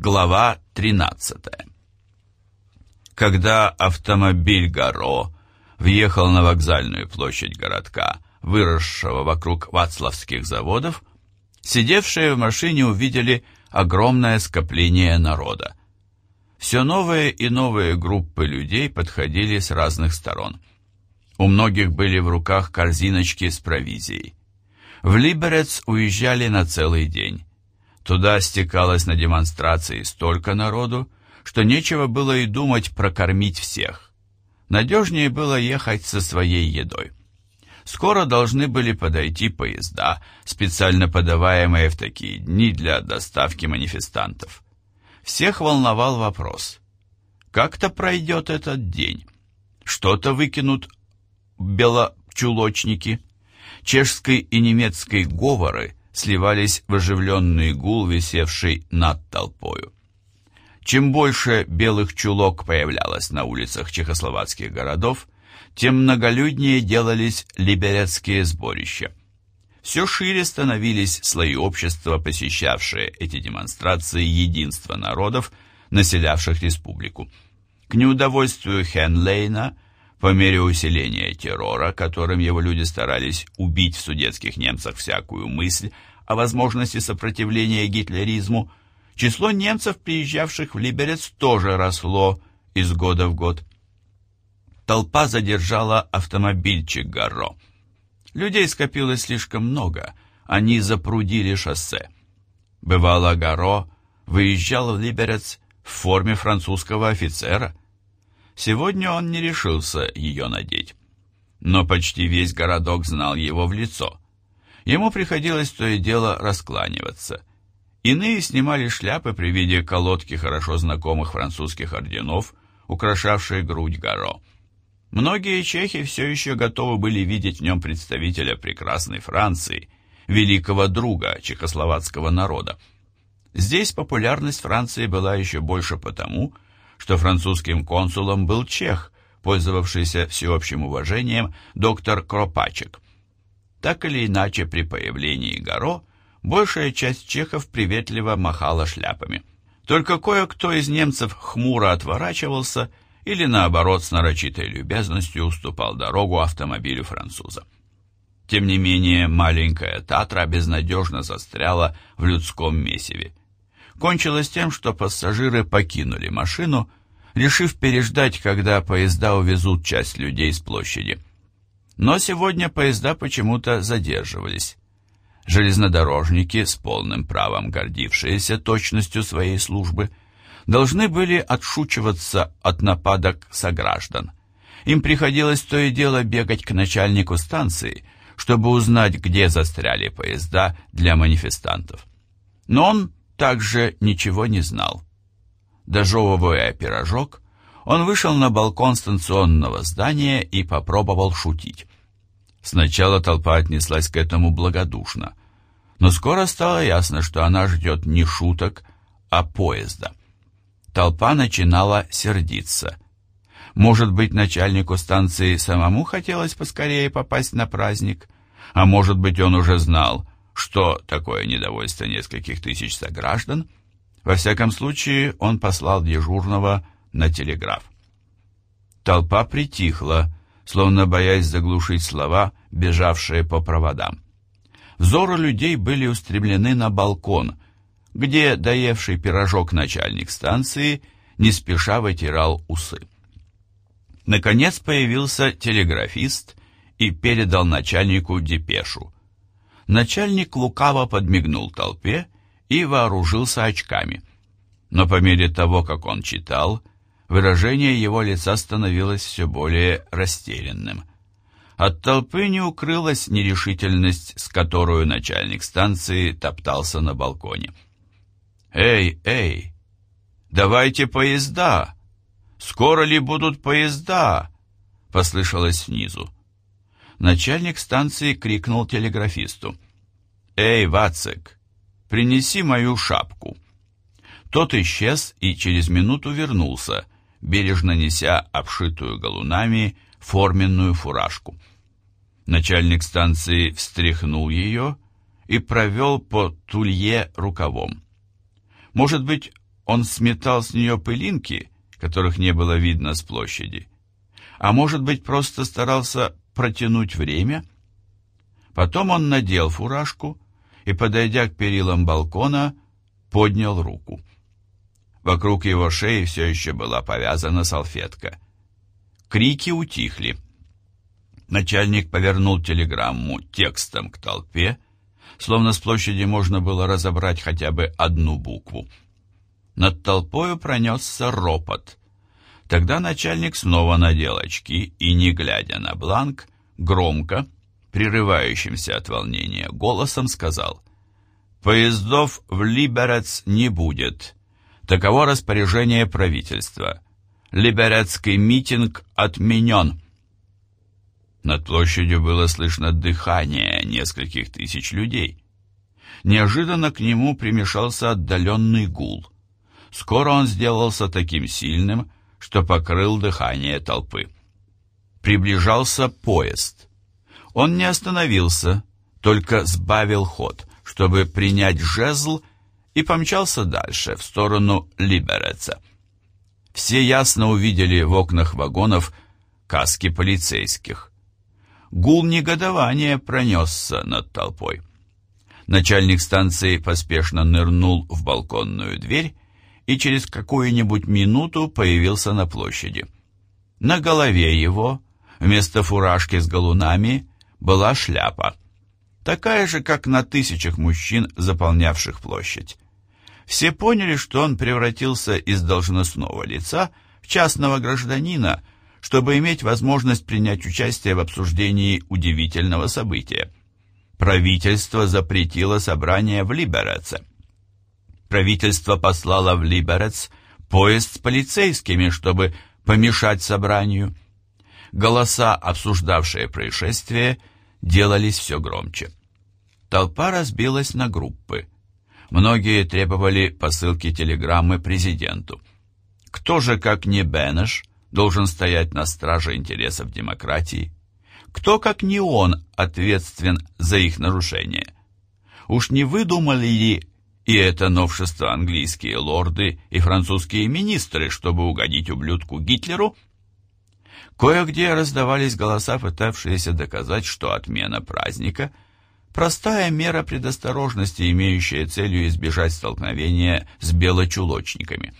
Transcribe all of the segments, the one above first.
Глава 13 Когда автомобиль Гаро въехал на вокзальную площадь городка, выросшего вокруг вацлавских заводов, сидевшие в машине увидели огромное скопление народа. Все новые и новые группы людей подходили с разных сторон. У многих были в руках корзиночки с провизией. В Либерец уезжали на целый день. Туда стекалось на демонстрации столько народу, что нечего было и думать прокормить всех. Надежнее было ехать со своей едой. Скоро должны были подойти поезда, специально подаваемые в такие дни для доставки манифестантов. Всех волновал вопрос. Как-то пройдет этот день? Что-то выкинут белочулочники? Чешской и немецкой говоры сливались в оживленный гул, висевший над толпою. Чем больше белых чулок появлялось на улицах чехословацких городов, тем многолюднее делались либерецкие сборища. Все шире становились слои общества, посещавшие эти демонстрации единства народов, населявших республику. К неудовольствию Хенлейна, по мере усиления террора, которым его люди старались убить в судетских немцах всякую мысль о возможности сопротивления гитлеризму, число немцев, приезжавших в Либерец, тоже росло из года в год. Толпа задержала автомобильчик Гарро. Людей скопилось слишком много, они запрудили шоссе. Бывало, Гаро выезжал в Либерец в форме французского офицера. Сегодня он не решился ее надеть. Но почти весь городок знал его в лицо. Ему приходилось то и дело раскланиваться. Иные снимали шляпы при виде колодки хорошо знакомых французских орденов, украшавшей грудь Гаро. Многие чехи все еще готовы были видеть в нем представителя прекрасной Франции, великого друга чехословацкого народа. Здесь популярность Франции была еще больше потому, что французским консулом был чех, пользовавшийся всеобщим уважением доктор Кропачек – так или иначе, при появлении Горо большая часть чехов приветливо махала шляпами. Только кое-кто из немцев хмуро отворачивался или, наоборот, с нарочитой любезностью уступал дорогу автомобилю француза. Тем не менее, маленькая Татра безнадежно застряла в людском месиве. Кончилось тем, что пассажиры покинули машину, решив переждать, когда поезда увезут часть людей с площади. Но сегодня поезда почему-то задерживались. Железнодорожники, с полным правом гордившиеся точностью своей службы, должны были отшучиваться от нападок сограждан. Им приходилось то и дело бегать к начальнику станции, чтобы узнать, где застряли поезда для манифестантов. Но он также ничего не знал. Дожевывая пирожок, он вышел на балкон станционного здания и попробовал шутить. Сначала толпа отнеслась к этому благодушно, но скоро стало ясно, что она ждет не шуток, а поезда. Толпа начинала сердиться. Может быть, начальнику станции самому хотелось поскорее попасть на праздник, а может быть, он уже знал, что такое недовольство нескольких тысяч сограждан. Во всяком случае, он послал дежурного на телеграф. Толпа притихла, словно боясь заглушить слова, бежавшие по проводам. Взоры людей были устремлены на балкон, где доевший пирожок начальник станции не спеша вытирал усы. Наконец появился телеграфист и передал начальнику депешу. Начальник лукаво подмигнул толпе и вооружился очками. Но по мере того, как он читал, выражение его лица становилось все более растерянным. От толпы не укрылась нерешительность, с которой начальник станции топтался на балконе. «Эй, эй! Давайте поезда! Скоро ли будут поезда?» — послышалось снизу. Начальник станции крикнул телеграфисту. «Эй, Вацек, принеси мою шапку!» Тот исчез и через минуту вернулся, бережно неся обшитую галунами форменную фуражку. Начальник станции встряхнул ее и провел по тулье рукавом. Может быть, он сметал с нее пылинки, которых не было видно с площади? А может быть, просто старался протянуть время? Потом он надел фуражку и, подойдя к перилам балкона, поднял руку. Вокруг его шеи все еще была повязана салфетка. Крики утихли. Начальник повернул телеграмму текстом к толпе, словно с площади можно было разобрать хотя бы одну букву. Над толпою пронесся ропот. Тогда начальник снова надел очки и, не глядя на бланк, громко, прерывающимся от волнения голосом сказал «Поездов в Либерец не будет. Таково распоряжение правительства. Либерецкий митинг отменен». Над площадью было слышно дыхание нескольких тысяч людей. Неожиданно к нему примешался отдаленный гул – Скоро он сделался таким сильным, что покрыл дыхание толпы. Приближался поезд. Он не остановился, только сбавил ход, чтобы принять жезл и помчался дальше, в сторону Либереца. Все ясно увидели в окнах вагонов каски полицейских. Гул негодования пронесся над толпой. Начальник станции поспешно нырнул в балконную дверь и через какую-нибудь минуту появился на площади. На голове его, вместо фуражки с галунами, была шляпа, такая же, как на тысячах мужчин, заполнявших площадь. Все поняли, что он превратился из должностного лица в частного гражданина, чтобы иметь возможность принять участие в обсуждении удивительного события. Правительство запретило собрание в Либереце правительство послало в Либерец поезд с полицейскими, чтобы помешать собранию. Голоса, обсуждавшие происшествие, делались все громче. Толпа разбилась на группы. Многие требовали посылки телеграммы президенту. Кто же, как не Бенеш, должен стоять на страже интересов демократии? Кто, как не он, ответственен за их нарушение? Уж не выдумали ли и это новшество английские лорды и французские министры, чтобы угодить ублюдку Гитлеру. Кое-где раздавались голоса, пытавшиеся доказать, что отмена праздника – простая мера предосторожности, имеющая целью избежать столкновения с белочулочниками.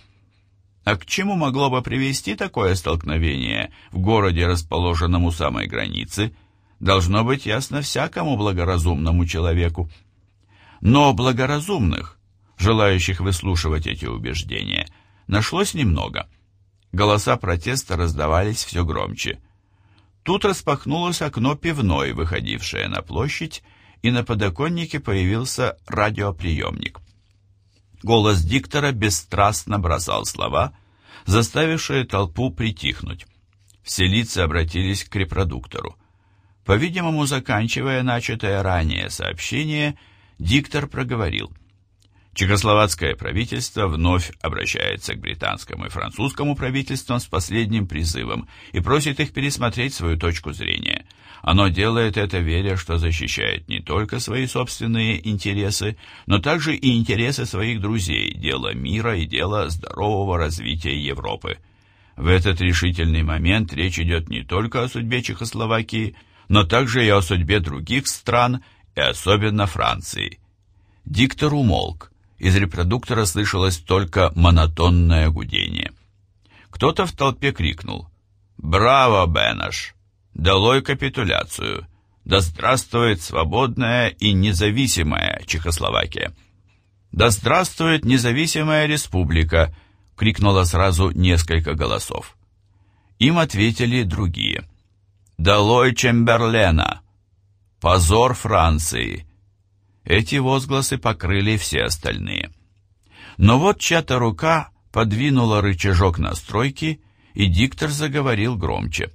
А к чему могло бы привести такое столкновение в городе, расположенном у самой границы, должно быть ясно всякому благоразумному человеку. Но благоразумных, желающих выслушивать эти убеждения, нашлось немного. Голоса протеста раздавались все громче. Тут распахнулось окно пивной, выходившее на площадь, и на подоконнике появился радиоприемник. Голос диктора бесстрастно бросал слова, заставившие толпу притихнуть. Все лица обратились к репродуктору. По-видимому, заканчивая начатое ранее сообщение, диктор проговорил. Чехословацкое правительство вновь обращается к британскому и французскому правительствам с последним призывом и просит их пересмотреть свою точку зрения. Оно делает это, веря, что защищает не только свои собственные интересы, но также и интересы своих друзей, дело мира и дело здорового развития Европы. В этот решительный момент речь идет не только о судьбе Чехословакии, но также и о судьбе других стран, и особенно Франции. Диктор умолк. Из репродуктора слышалось только монотонное гудение. Кто-то в толпе крикнул «Браво, Бенаш! Долой капитуляцию! Да здравствует свободная и независимая Чехословакия!» «Да здравствует независимая республика!» — крикнуло сразу несколько голосов. Им ответили другие. «Долой Чемберлена! Позор Франции! Эти возгласы покрыли все остальные. Но вот чья-то рука подвинула рычажок настройки, и диктор заговорил громче.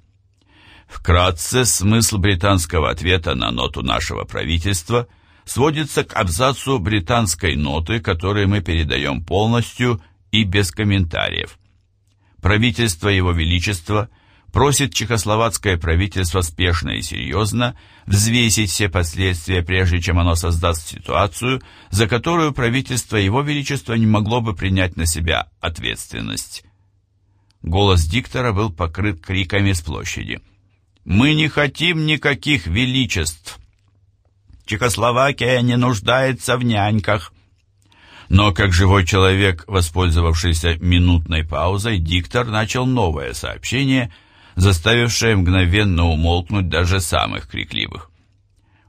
Вкратце, смысл британского ответа на ноту нашего правительства сводится к абзацу британской ноты, которую мы передаем полностью и без комментариев. Правительство Его Величества просит чехословацкое правительство спешно и серьезно взвесить все последствия, прежде чем оно создаст ситуацию, за которую правительство Его Величества не могло бы принять на себя ответственность. Голос диктора был покрыт криками с площади. «Мы не хотим никаких величеств!» «Чехословакия не нуждается в няньках!» Но как живой человек, воспользовавшийся минутной паузой, диктор начал новое сообщение, заставившее мгновенно умолкнуть даже самых крикливых.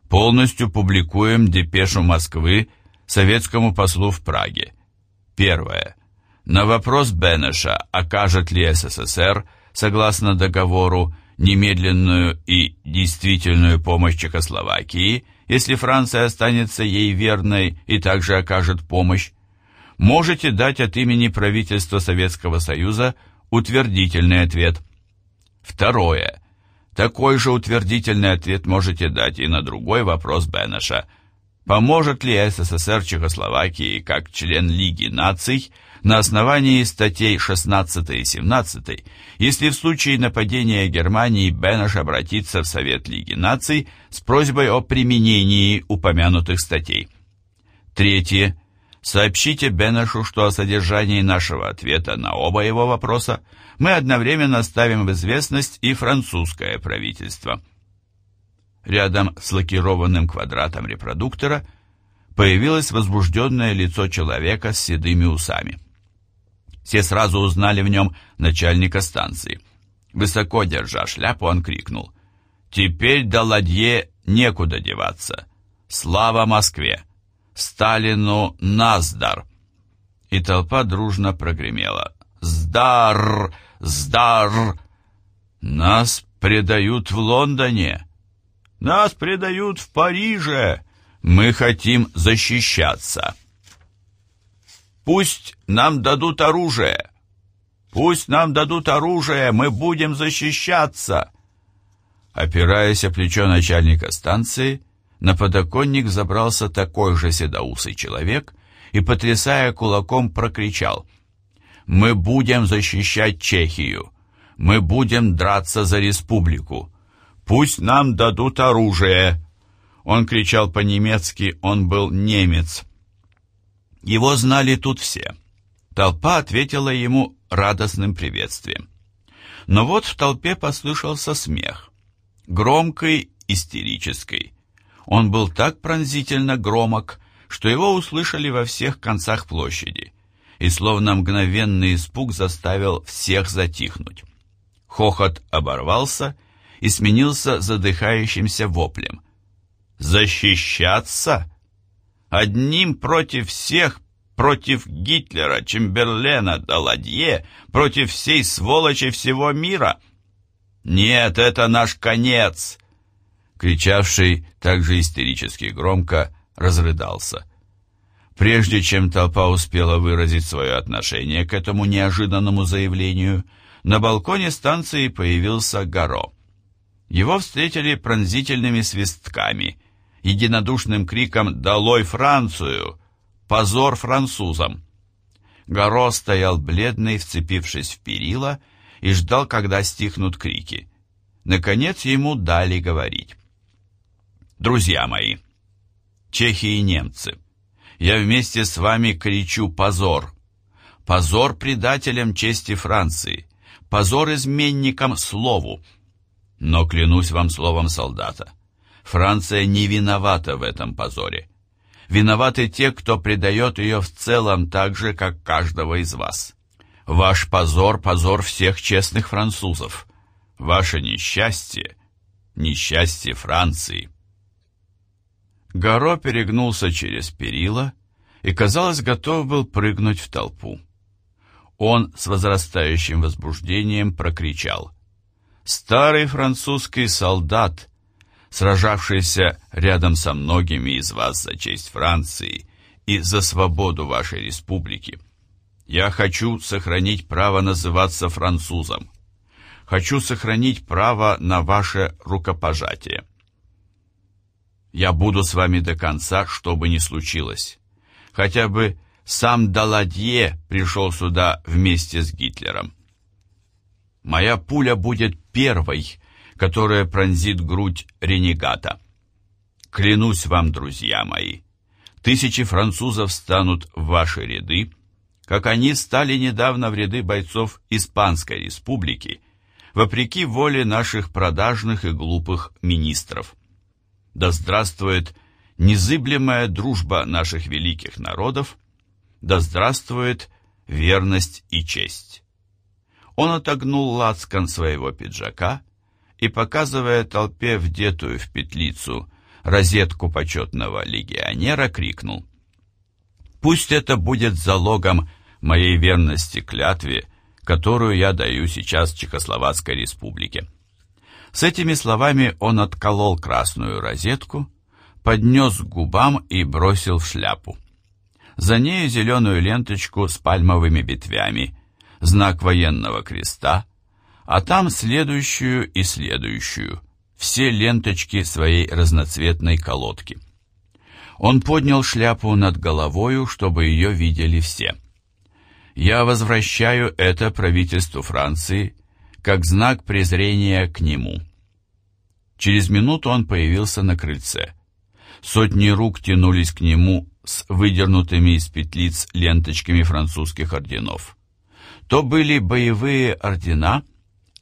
Полностью публикуем депешу Москвы советскому послу в Праге. Первое. На вопрос Бенеша, окажет ли СССР, согласно договору, немедленную и действительную помощь Чехословакии – если Франция останется ей верной и также окажет помощь, можете дать от имени правительства Советского Союза утвердительный ответ. Второе. Такой же утвердительный ответ можете дать и на другой вопрос Бенеша. Поможет ли СССР Чехословакии как член Лиги наций – на основании статей 16 и 17, если в случае нападения Германии Бенеш обратится в Совет Лиги наций с просьбой о применении упомянутых статей. Третье. Сообщите Бенешу, что о содержании нашего ответа на оба его вопроса мы одновременно ставим в известность и французское правительство. Рядом с лакированным квадратом репродуктора появилось возбужденное лицо человека с седыми усами. Все сразу узнали в нем начальника станции. Высоко держа шляпу, он крикнул. «Теперь до ладье некуда деваться. Слава Москве! Сталину наздар!» И толпа дружно прогремела. «Сдар! Сдар! Нас предают в Лондоне! Нас предают в Париже! Мы хотим защищаться!» Пусть нам дадут оружие! Пусть нам дадут оружие, мы будем защищаться!» Опираясь о плечо начальника станции, на подоконник забрался такой же седоусый человек и, потрясая кулаком, прокричал «Мы будем защищать Чехию! Мы будем драться за республику! Пусть нам дадут оружие!» Он кричал по-немецки, он был немец. Его знали тут все. Толпа ответила ему радостным приветствием. Но вот в толпе послышался смех. Громкий, истерический. Он был так пронзительно громок, что его услышали во всех концах площади, и словно мгновенный испуг заставил всех затихнуть. Хохот оборвался и сменился задыхающимся воплем. «Защищаться?» Одним против всех, против Гитлера, Чемберлена, Даладье, против всей сволочи всего мира. Нет, это наш конец!» Кричавший также истерически громко разрыдался. Прежде чем толпа успела выразить свое отношение к этому неожиданному заявлению, на балконе станции появился Гаро. Его встретили пронзительными свистками – единодушным криком «Долой Францию! Позор французам!» Горо стоял бледный, вцепившись в перила, и ждал, когда стихнут крики. Наконец ему дали говорить. «Друзья мои, чехи и немцы, я вместе с вами кричу «позор!» Позор предателям чести Франции, позор изменникам слову. Но клянусь вам словом солдата, Франция не виновата в этом позоре. Виноваты те, кто предает ее в целом так же, как каждого из вас. Ваш позор – позор всех честных французов. Ваше несчастье – несчастье Франции. Гаро перегнулся через перила и, казалось, готов был прыгнуть в толпу. Он с возрастающим возбуждением прокричал. «Старый французский солдат!» сражавшийся рядом со многими из вас за честь Франции и за свободу вашей республики. Я хочу сохранить право называться французом. Хочу сохранить право на ваше рукопожатие. Я буду с вами до конца, что бы ни случилось. Хотя бы сам Даладье пришел сюда вместе с Гитлером. Моя пуля будет первой, которая пронзит грудь ренегата. Клянусь вам, друзья мои, тысячи французов станут в ваши ряды, как они стали недавно в ряды бойцов Испанской республики, вопреки воле наших продажных и глупых министров. Да здравствует незыблемая дружба наших великих народов, да здравствует верность и честь. Он отогнул лацкан своего пиджака и, показывая толпе вдетую в петлицу розетку почетного легионера, крикнул «Пусть это будет залогом моей верности клятве, которую я даю сейчас Чехословацкой республике». С этими словами он отколол красную розетку, поднес к губам и бросил в шляпу. За нею зеленую ленточку с пальмовыми ветвями, знак военного креста, а там следующую и следующую, все ленточки своей разноцветной колодки. Он поднял шляпу над головою, чтобы ее видели все. «Я возвращаю это правительству Франции как знак презрения к нему». Через минуту он появился на крыльце. Сотни рук тянулись к нему с выдернутыми из петлиц ленточками французских орденов. То были боевые ордена,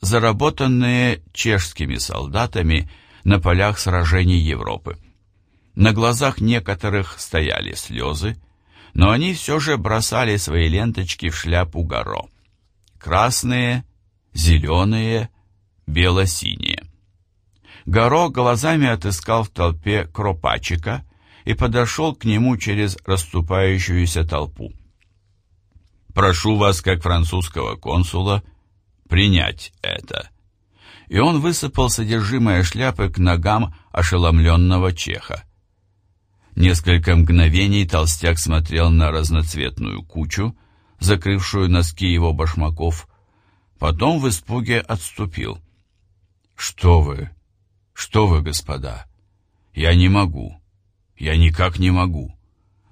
заработанные чешскими солдатами на полях сражений Европы. На глазах некоторых стояли слезы, но они все же бросали свои ленточки в шляпу горо. Красные, зеленые, бело-синие. Горо глазами отыскал в толпе Кропачика и подошел к нему через расступающуюся толпу. «Прошу вас, как французского консула, принять это». И он высыпал содержимое шляпы к ногам ошеломленного чеха. Несколько мгновений толстяк смотрел на разноцветную кучу, закрывшую носки его башмаков, потом в испуге отступил. «Что вы? Что вы, господа? Я не могу. Я никак не могу.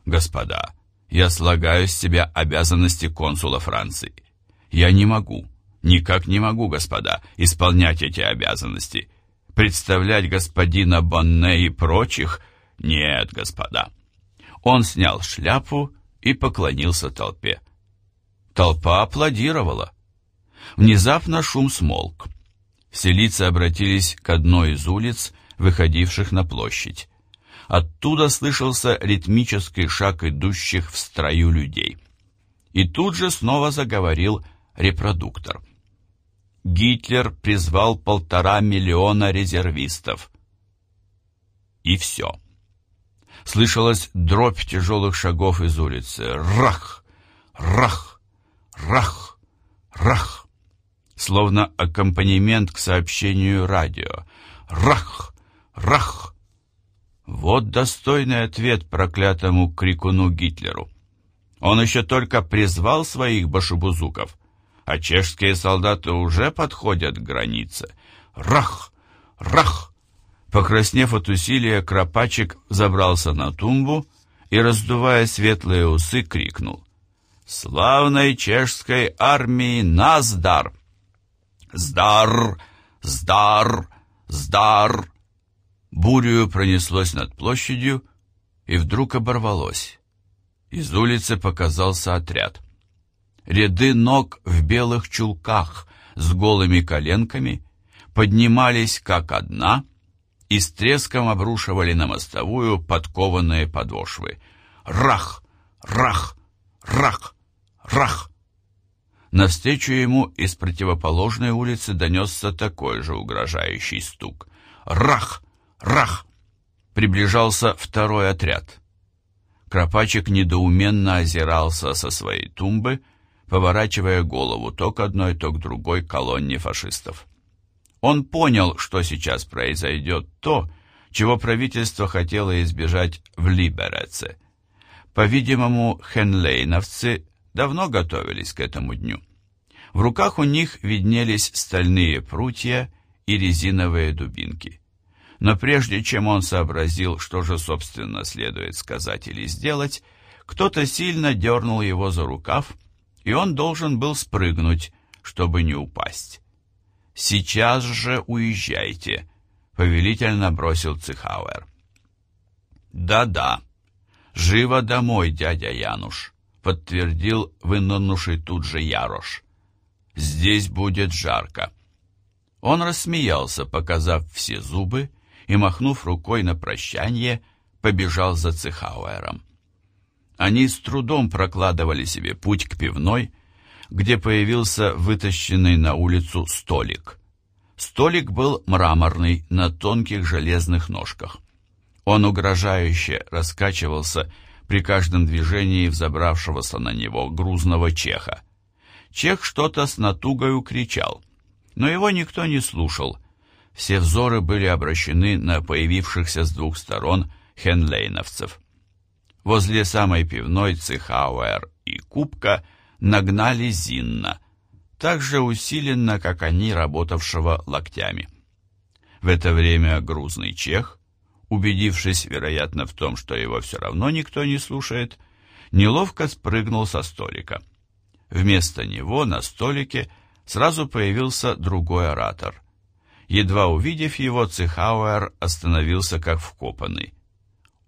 Господа, я слагаю с себя обязанности консула Франции. Я не могу, никак не могу, господа, исполнять эти обязанности. Представлять господина Бонне и прочих? Нет, господа. Он снял шляпу и поклонился толпе. Толпа аплодировала. Внезапно шум смолк. Все лица обратились к одной из улиц, выходивших на площадь. Оттуда слышался ритмический шаг идущих в строю людей. И тут же снова заговорил репродуктор. Гитлер призвал полтора миллиона резервистов. И все. Слышалась дробь тяжелых шагов из улицы. Рах! Рах! Рах! Рах! Словно аккомпанемент к сообщению радио. Рах! Рах! Вот достойный ответ проклятому крикуну Гитлеру. Он еще только призвал своих башебузуков, а чешские солдаты уже подходят к границе. Рах! Рах! Покраснев от усилия, Кропачик забрался на тумбу и, раздувая светлые усы, крикнул. «Славной чешской армии наздар!» «Сдар! Сдар! Сдар!» Бурью пронеслось над площадью и вдруг оборвалось. Из улицы показался отряд. Ряды ног в белых чулках с голыми коленками поднимались как одна и с треском обрушивали на мостовую подкованные подошвы. Рах! Рах! Рах! Рах! Навстречу ему из противоположной улицы донесся такой же угрожающий стук. Рах! Рах! Приближался второй отряд. Кропачик недоуменно озирался со своей тумбы, поворачивая голову то к одной, то к другой колонне фашистов. Он понял, что сейчас произойдет то, чего правительство хотело избежать в Либереце. По-видимому, хенлейновцы давно готовились к этому дню. В руках у них виднелись стальные прутья и резиновые дубинки. Но прежде чем он сообразил, что же, собственно, следует сказать или сделать, кто-то сильно дернул его за рукав, и он должен был спрыгнуть, чтобы не упасть. сейчас же уезжайте», — повелительно бросил Цихауэр. «Да-да, живо домой, дядя Януш», — подтвердил вынырнувший тут же Ярош. «Здесь будет жарко». Он рассмеялся, показав все зубы, и, махнув рукой на прощание, побежал за Цихауэром. Они с трудом прокладывали себе путь к пивной, где появился вытащенный на улицу столик. Столик был мраморный, на тонких железных ножках. Он угрожающе раскачивался при каждом движении взобравшегося на него грузного чеха. Чех что-то с натугою кричал, но его никто не слушал. Все взоры были обращены на появившихся с двух сторон хенлейновцев. Возле самой пивной Цихауэр и Кубка нагнали Зинна, так же усиленно, как они, работавшего локтями. В это время грузный чех, убедившись, вероятно, в том, что его все равно никто не слушает, неловко спрыгнул со столика. Вместо него на столике сразу появился другой оратор. Едва увидев его, Цихауэр остановился как вкопанный.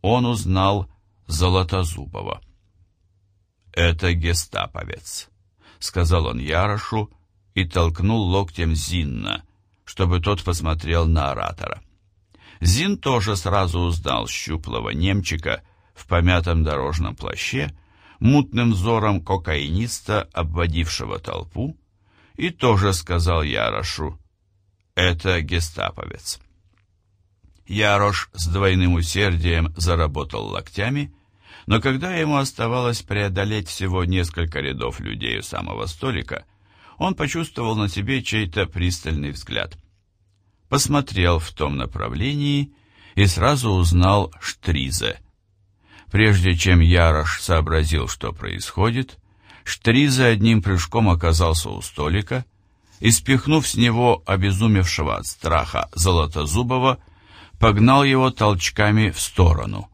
Он узнал Золотозубова. «Это гестаповец», — сказал он Ярошу и толкнул локтем Зинна, чтобы тот посмотрел на оратора. Зин тоже сразу узнал щуплого немчика в помятом дорожном плаще, мутным взором кокаиниста, обводившего толпу, и тоже сказал Ярошу «Это гестаповец». Ярош с двойным усердием заработал локтями, но когда ему оставалось преодолеть всего несколько рядов людей у самого столика, он почувствовал на себе чей-то пристальный взгляд. Посмотрел в том направлении и сразу узнал Штризе. Прежде чем Ярош сообразил, что происходит, Штризе одним прыжком оказался у столика и, спихнув с него обезумевшего от страха Золотозубова, погнал его толчками в сторону.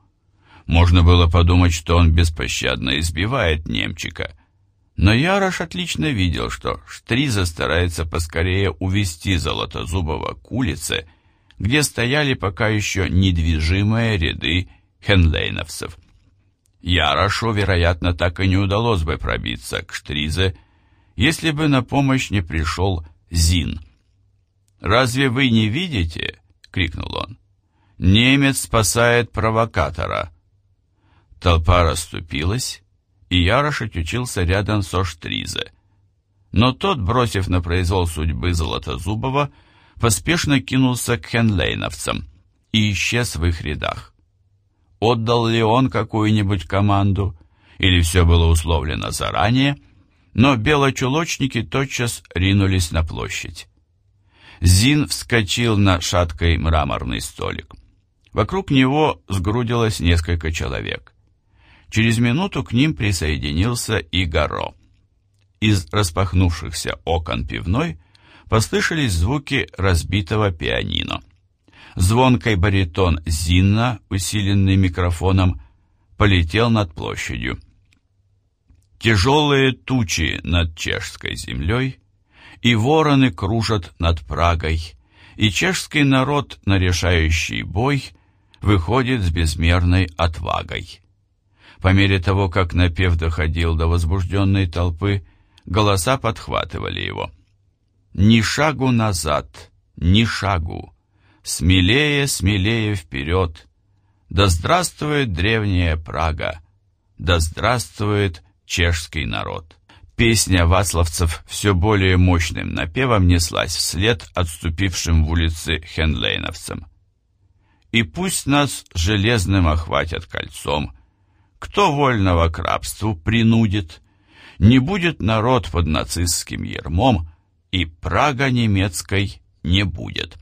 Можно было подумать, что он беспощадно избивает немчика. Но Ярош отлично видел, что Штриза старается поскорее увести Золотозубова к улице, где стояли пока еще недвижимые ряды хенлейновцев. Ярошу, вероятно, так и не удалось бы пробиться к Штризе, если бы на помощь не пришел Зин. «Разве вы не видите?» — крикнул он. Немец спасает провокатора. Толпа расступилась, и Ярош очутился рядом со Штризе. Но тот, бросив на произвол судьбы Золотозубова, поспешно кинулся к хенлейновцам и исчез в их рядах. Отдал ли он какую-нибудь команду, или все было условлено заранее, но белочулочники тотчас ринулись на площадь. Зин вскочил на шаткой мраморный столик. Вокруг него сгрудилось несколько человек. Через минуту к ним присоединился и Горо. Из распахнувшихся окон пивной послышались звуки разбитого пианино. Звонкий баритон Зинна, усиленный микрофоном, полетел над площадью. Тяжелые тучи над чешской землей, и вороны кружат над Прагой, и чешский народ на решающий бой — выходит с безмерной отвагой. По мере того, как напев доходил до возбужденной толпы, голоса подхватывали его. «Ни шагу назад, ни шагу! Смелее, смелее вперед! Да здравствует древняя Прага! Да здравствует чешский народ!» Песня васловцев все более мощным напевом неслась вслед отступившим в улицы хенлейновцам и пусть нас железным охватят кольцом. Кто вольного к рабству принудит? Не будет народ под нацистским ермом, и Прага немецкой не будет.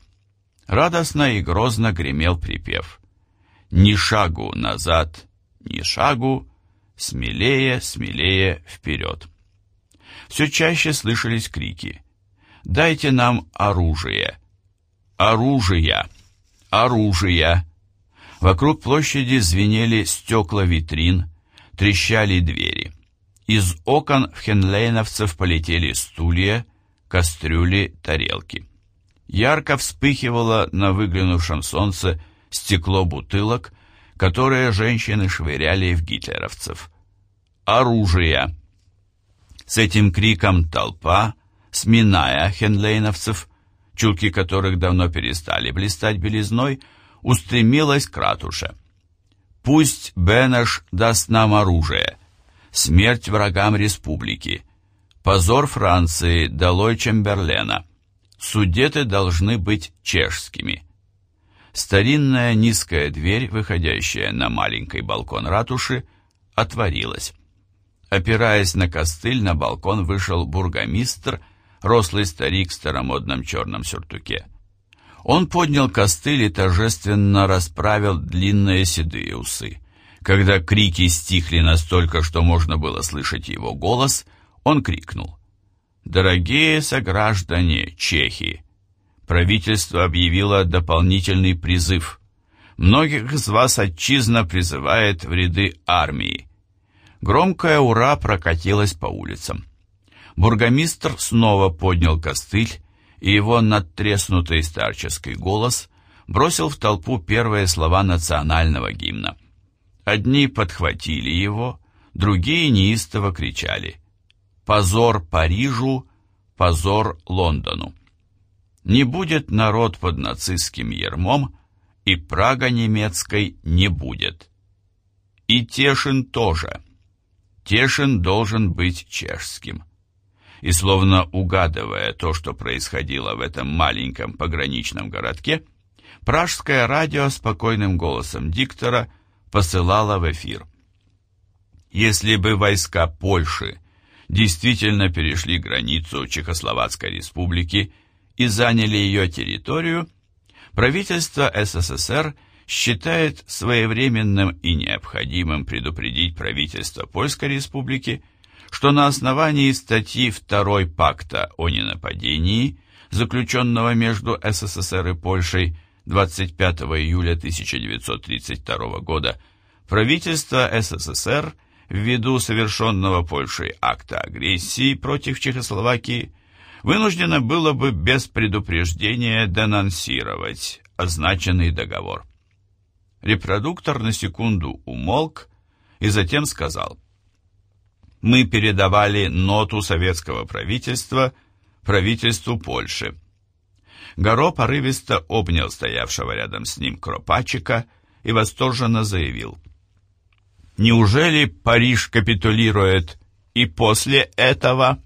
Радостно и грозно гремел припев. Ни шагу назад, ни шагу, смелее, смелее вперед. Все чаще слышались крики. «Дайте нам оружие! Оружие!» оружия. Вокруг площади звенели стекла витрин, трещали двери. Из окон в хенлейновцев полетели стулья, кастрюли, тарелки. ярко вспыхивало на выглянувшем солнце стекло бутылок, которые женщины швыряли в гитлеровцев. Оружие! С этим криком толпа, сминая хенлейновцев, чулки которых давно перестали блистать белизной, устремилась к ратуше. «Пусть Бенеш даст нам оружие! Смерть врагам республики! Позор Франции, долой Чемберлена! Судеты должны быть чешскими!» Старинная низкая дверь, выходящая на маленький балкон ратуши, отворилась. Опираясь на костыль, на балкон вышел бургомистр, рослый старик в старомодном черном сюртуке. Он поднял костыль и торжественно расправил длинные седые усы. Когда крики стихли настолько, что можно было слышать его голос, он крикнул. «Дорогие сограждане Чехии!» Правительство объявило дополнительный призыв. Многих из вас отчизна призывает в ряды армии. Громкое «Ура» прокатилось по улицам. Бургомистр снова поднял костыль, и его надтреснутый старческий голос бросил в толпу первые слова национального гимна. Одни подхватили его, другие неистово кричали «Позор Парижу! Позор Лондону!» Не будет народ под нацистским ермом, и Прага немецкой не будет. И Тешин тоже – Тешин должен быть чешским. И словно угадывая то, что происходило в этом маленьком пограничном городке, пражское радио спокойным голосом диктора посылало в эфир. Если бы войска Польши действительно перешли границу Чехословацкой республики и заняли ее территорию, правительство СССР – считает своевременным и необходимым предупредить правительство Польской Республики, что на основании статьи 2 Пакта о ненападении, заключенного между СССР и Польшей 25 июля 1932 года, правительство СССР ввиду совершенного Польшей акта агрессии против Чехословакии вынуждено было бы без предупреждения денонсировать означенный договор. Репродуктор на секунду умолк и затем сказал. «Мы передавали ноту советского правительства правительству Польши». Горо порывисто обнял стоявшего рядом с ним Кропачика и восторженно заявил. «Неужели Париж капитулирует и после этого?»